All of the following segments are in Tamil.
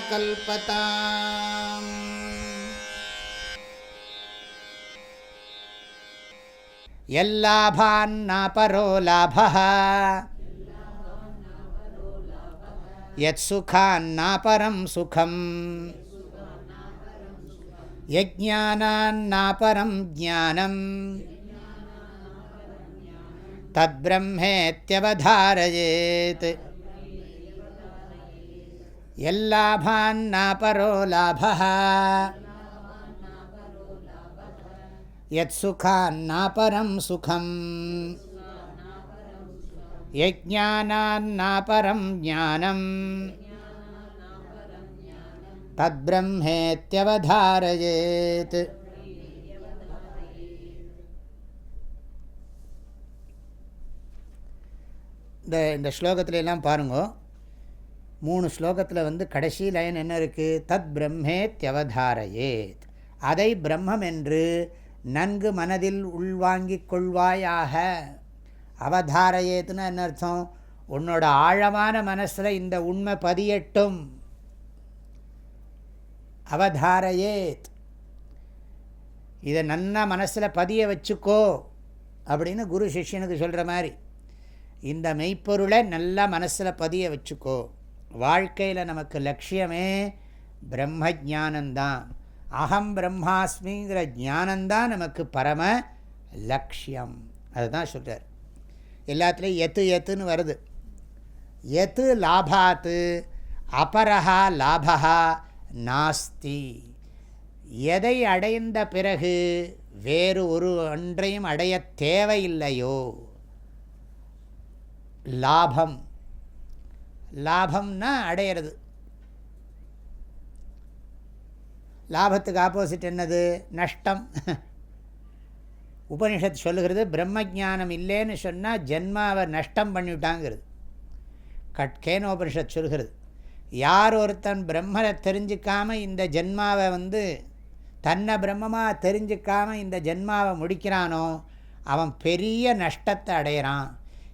कल्पताम्। यल्लाभान्नापरो लाभः। यत्सुखान्नापरं सुखम्। यज्ञानान्नापरं ज्ञानम्। तद्ब्रह्मेत्यवधारयेत् यल्लाभान्नापरो लाभः यत्सुखान्नापरं सुखम् यज्ञानान्नापरं ज्ञानम् तद्ब्रह्मेत्यवधारयेत् இந்த இந்த ஸ்லோகத்துல எல்லாம் பாருங்கோ மூணு ஸ்லோகத்தில் வந்து கடைசி லைன் என்ன இருக்குது தத் பிரம்மேத்யவதாரயேத் அதை பிரம்மம் என்று நன்கு மனதில் உள்வாங்கிக் கொள்வாயாக. அவதாரயேத்துன்னு என்ன அர்த்தம்? உன்னோட ஆழமான மனசில் இந்த உண்மை பதியட்டும். அவதாரயேத். இதை நன்னா மனசில் பதிய வச்சுக்கோ அப்படின்னு குரு சிஷ்யனுக்கு சொல்கிற மாதிரி. இந்த மெய்ப்பொருளை நல்லா மனசில் பதிய வச்சுக்கோ. வாழ்க்கையில் நமக்கு லட்சியமே பிரம்ம ஜானந்தான் அகம் பிரம்மாஸ்மிங்கிற ஞானந்தான் நமக்கு பரம லட்சியம். அதுதான் சொல்கிறார் எல்லாத்துலேயும் எத்து எத்துன்னு வருது. எத்து லாபாத்து அபரஹா லாபா நாஸ்தி. எதை அடைந்த பிறகு வேறு ஒரு ஒன்றையும் அடைய தேவையில்லையோ லாபம். லாபம்னா அடையிறது. லாபத்துக்கு ஆப்போசிட் என்னது? நஷ்டம். உபனிஷத் சொல்லுகிறது பிரம்ம ஜானம் இல்லைன்னு சொன்னால் ஜென்மாவை நஷ்டம் பண்ணிவிட்டாங்கிறது. கட் உபனிஷத் சொல்கிறது யார் ஒருத்தன் பிரம்மனை தெரிஞ்சிக்காமல் இந்த ஜென்மாவை வந்து தன்னை பிரம்மமாக தெரிஞ்சிக்காமல் இந்த ஜென்மாவை முடிக்கிறானோ அவன் பெரிய நஷ்டத்தை அடையிறான்.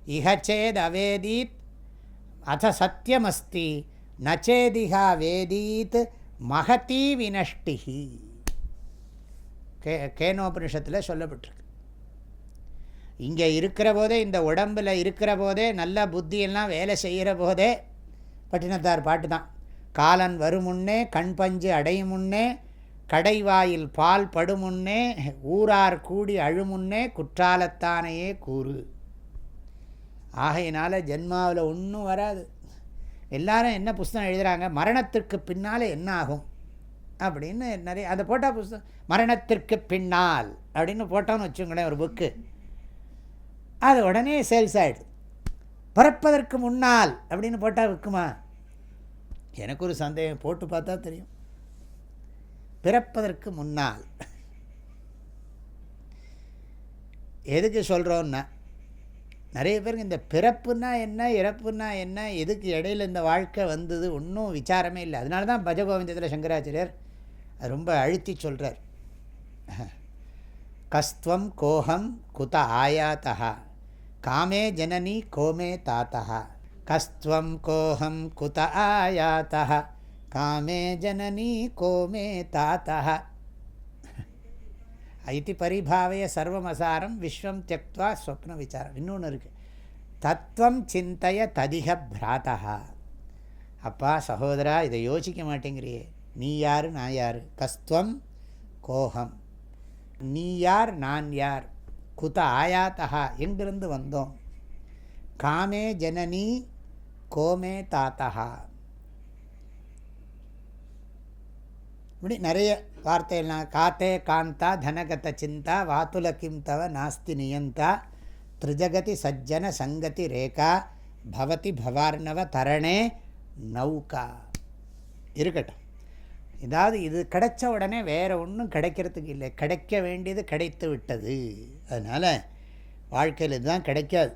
இகச்சேத் அவேதீத் அத சத்தியமஸ்தி நச்சேதிகா வேதீத் மகதி வினஷ்டிஹி கே கேனோபனிஷத்தில் சொல்லப்பட்டிருக்கு. இங்கே இருக்கிற போதே இந்த உடம்பில் இருக்கிற போதே நல்ல புத்தியெல்லாம் வேலை செய்கிற போதே பட்டினத்தார் பாட்டு தான். காலன் வருமுன்னே கண் பஞ்சு அடையும் முன்னே கடைவாயில் பால் படுமுன்னே ஊரார் கூடி அழுமுன்னே குற்றாலத்தானையே கூறு. ஆகையினால் ஜென்மாவில் ஒன்றும் வராது. எல்லாரும் என்ன புஸ்தகம் எழுதுகிறாங்க மரணத்திற்கு பின்னால் என்ன ஆகும்? அப்படின்னு நிறைய அந்த போட்டால் புஸ்தகம் மரணத்திற்கு பின்னால் அப்படின்னு போட்டோன்னு வச்சுங்களேன் ஒரு புக்கு அது உடனே சேல்ஸ் ஆகிடுது பிறப்பதற்கு முன்னால் அப்படின்னு போட்டால் விற்குமா எனக்கு ஒரு சந்தேகம் போட்டு பார்த்தா தெரியும். பிறப்பதற்கு முன்னால். எதுக்கு சொல்கிறோன்னா நிறைய பேருக்கு இந்த பிறப்புன்னா என்ன இறப்புன்னா என்ன எதுக்கு இடையில இந்த வாழ்க்கை வந்தது ஒன்றும் விசாரமே இல்லை. அதனால தான் பஜகோவிந்தத்தில் சங்கராச்சாரியர் ரொம்ப அழுத்தி சொல்கிறார் கஸ்துவம் கோஹம் குத ஆயாத்தா காமே ஜனனி கோமே தாத்தா கஸ்துவம் கோஹம் குத ஆயாத்தா காமே ஜனனி கோமே தாத்தா இது பரிபாவைய சர்வமசாரம் விஸ்வம் தியக்துவா ஸ்வப்ன விசாரம் இன்னொன்று இருக்குது தத்துவம் சிந்தைய ததிக பிராத்தா அப்பா சகோதரா இதை யோசிக்க மாட்டேங்கிறியே. நீ யார் நான் யார்? கஸ்துவம் கோஹம். நீ யார் நான் யார்? குத ஆயாத்தா எங்கிருந்து வந்தோம். காமே ஜனனி கோமே தாத்தா இப்படி நிறைய வார்த்தையெல்லாம் காத்தே காந்தா தனகத சிந்தா வாத்துல கிம் தவ நாஸ்தி நியந்தா திரிஜகதி சஜ்ஜன சங்கதி ரேகா பவதி பவார்ணவ தரணே நௌகா. இருக்கட்டும். ஏதாவது இது கிடைச்ச உடனே வேறு ஒன்றும் கிடைக்கிறதுக்கு இல்லை. கிடைக்க வேண்டியது கிடைத்து விட்டது. அதனால் வாழ்க்கையில் இதுதான் கிடைக்காது.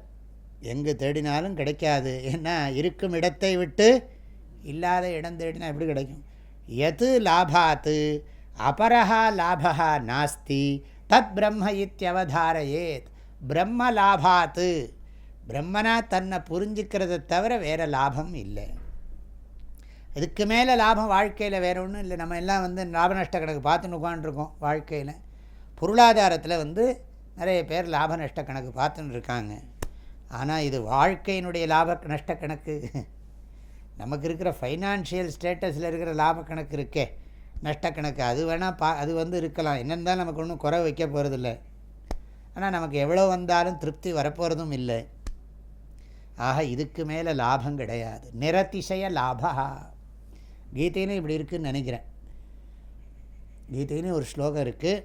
எங்கே தேடினாலும் கிடைக்காது. ஏன்னா இருக்கும் இடத்தை விட்டு இல்லாத இடம் தேடினா எப்படி கிடைக்கும்? எது லாபாத்து? அபரஹா லாபா நாஸ்தி தத் பிரம்ம இத்தியவதாரையேத் பிரம்ம லாபாத்து பிரம்மனா தன்னை புரிஞ்சுக்கிறத தவிர வேறு லாபம் இல்லை. இதுக்கு மேலே லாபம் வாழ்க்கையில் வேறு ஒன்றும் இல்லை. நம்ம எல்லாம் வந்து லாப நஷ்ட கணக்கு பார்த்துன்னு உட்காந்துருக்கோம் வாழ்க்கையில். பொருளாதாரத்தில் வந்து நிறைய பேர் லாப நஷ்ட கணக்கு பார்த்துன்னு இருக்காங்க. ஆனால் இது வாழ்க்கையினுடைய லாப நஷ்ட கணக்கு. நமக்கு இருக்கிற ஃபைனான்ஷியல் ஸ்டேட்டஸில் இருக்கிற லாப கணக்கு இருக்கே. நஷ்டக்கணக்கு அது வேணால் பா அது வந்து இருக்கலாம். என்னென்னு தான் நமக்கு ஒன்றும் குறை வைக்க போகிறதில்ல ஆனால் நமக்கு எவ்வளோ வந்தாலும் திருப்தி வரப்போகிறதும் இல்லை. ஆக இதுக்கு மேலே லாபம் கிடையாது. நிரதிசய லாபா. கீதையிலும் இப்படி இருக்குதுன்னு நினைக்கிறேன். கீதையிலும் ஒரு ஸ்லோகம் இருக்குது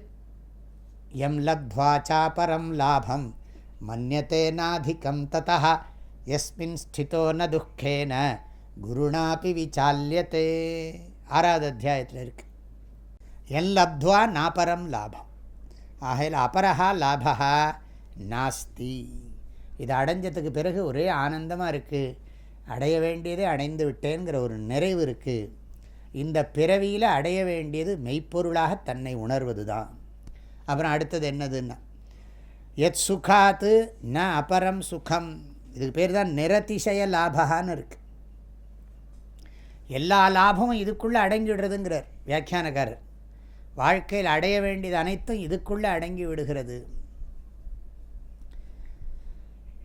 எம் லப்வாச்சா பரம் லாபம். மன்யத்தே நாதிக்கம் ததா. எஸ்மின் ஸ்திதோ ந துக்கேன. குருணாப்பி விசால்யத்தே. ஆறாவது அத்தியாயத்தில் இருக்குது எல்லப்துவா நாபரம் லாபம். ஆகையில் அபரஹா லாபா நாஸ்தி. இது அடைஞ்சதுக்கு பிறகு ஒரே ஆனந்தமாக இருக்குது அடைய வேண்டியதே அடைந்து விட்டேங்கிற ஒரு நிறைவு இருக்குது இந்த பிறவியில் அடைய வேண்டியது மெய்ப்பொருளாக தன்னை உணர்வது தான் அப்புறம் அடுத்தது என்னதுன்னா எத் சுகாத்து ந அபரம் சுகம். இதுக்கு பேர் தான் நிரதிசய லாபகான்னு இருக்குது எல்லா லாபமும் இதுக்குள்ளே அடங்கிவிடுறதுங்கிறார் வியாக்கியானக்காரர். வாழ்க்கையில் அடைய வேண்டியது அனைத்தும் இதுக்குள்ளே அடங்கி விடுகிறது.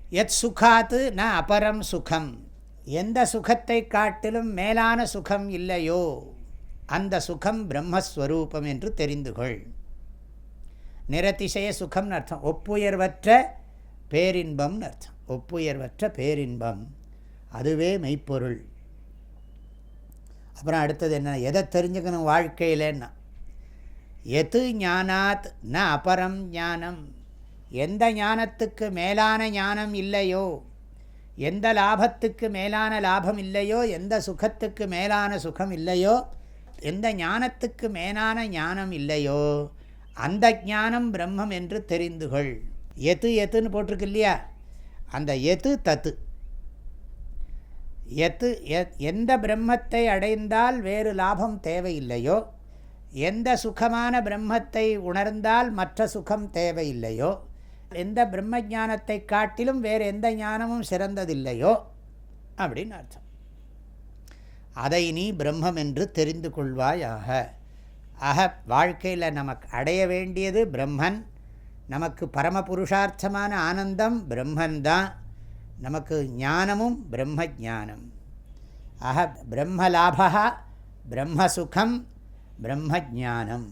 எத் சுகாத்து ந அபரம் சுகம். எந்த சுகத்தை காட்டிலும் மேலான சுகம் இல்லையோ அந்த சுகம் பிரம்மஸ்வரூபம் என்று தெரிந்து கொள். நிரதிசய சுகம்னு அர்த்தம். ஒப்புயர்வற்ற பேரின்பம்னு அர்த்தம். ஒப்புயர்வற்ற பேரின்பம். அதுவே மெய்ப்பொருள். அப்புறம் அடுத்தது என்ன? எதை தெரிஞ்சுக்கணும் வாழ்க்கையிலன்னா? எது ஞானாத் ந அபரம் ஞானம்? எந்த ஞானத்துக்கு மேலான ஞானம் இல்லையோ? எந்த லாபத்துக்கு மேலான லாபம் இல்லையோ? எந்த சுகத்துக்கு மேலான சுகம் இல்லையோ? எந்த ஞானத்துக்கு மேலான ஞானம் இல்லையோ? அந்த ஞானம் பிரம்மம் என்று தெரிந்துகொள் எது எத்துன்னு போட்டிருக்கு இல்லையா? அந்த எது தத்து. எத்து எந்த பிரம்மத்தை அடைந்தால் வேறு லாபம் தேவையில்லையோ எந்த சுகமான பிரம்மத்தை உணர்ந்தால் மற்ற சுகம் தேவையில்லையோ எந்த பிரம்ம ஜானத்தை காட்டிலும் வேறு எந்த ஞானமும் சிறந்ததில்லையோ அப்படின்னு அர்த்தம். அதை நீ பிரம்மம் என்று தெரிந்து கொள்வாயாக. ஆக வாழ்க்கையில் நமக்கு அடைய வேண்டியது பிரம்மன். நமக்கு பரம புருஷார்த்தமான ஆனந்தம் பிரம்மன்தான். நமக்கு ஞானமும் பிரம்ம ஜானம் ஆக பிரம்மலாபா பிரம்மசுகம் பிரம்ம ஜானம்